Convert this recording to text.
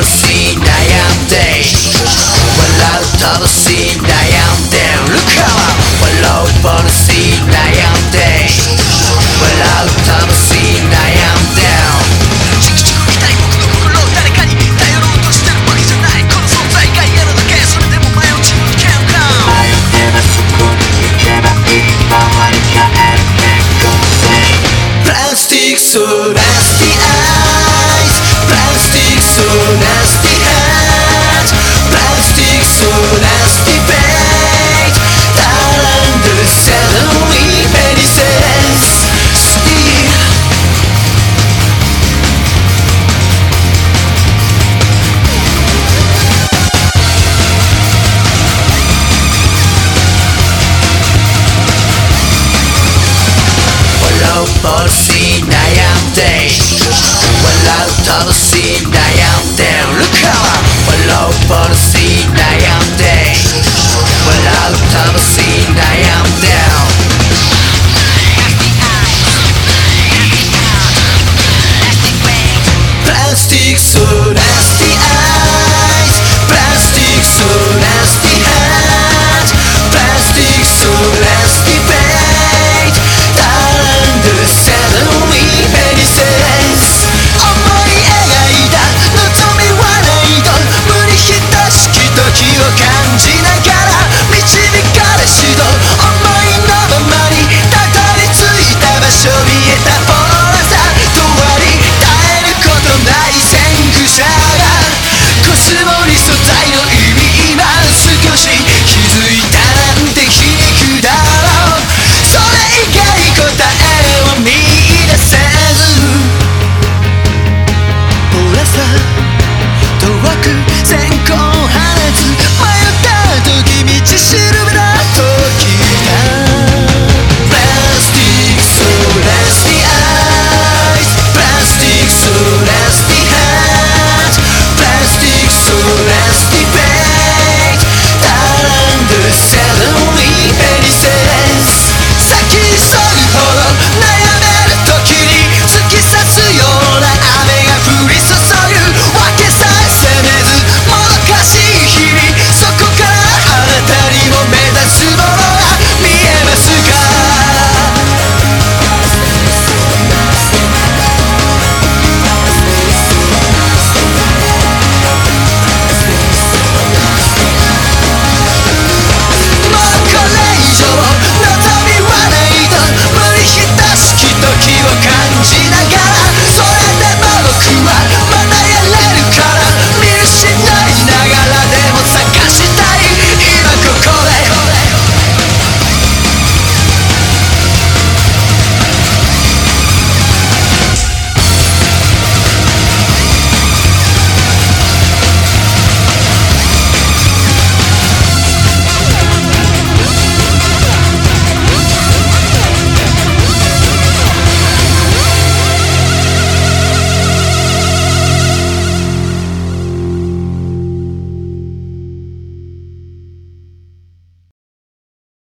しい悩んで笑う楽しい悩んでるから笑う楽しい悩んで笑う楽しい悩んでチクチク痛い僕の心を誰かに頼ろうとしてるわけじゃないこの存在が嫌なだけそれでも前を自分で count down 迷ってなそこに行けばいい周りがあるね Go say プラスティックソーラスんで笑う楽し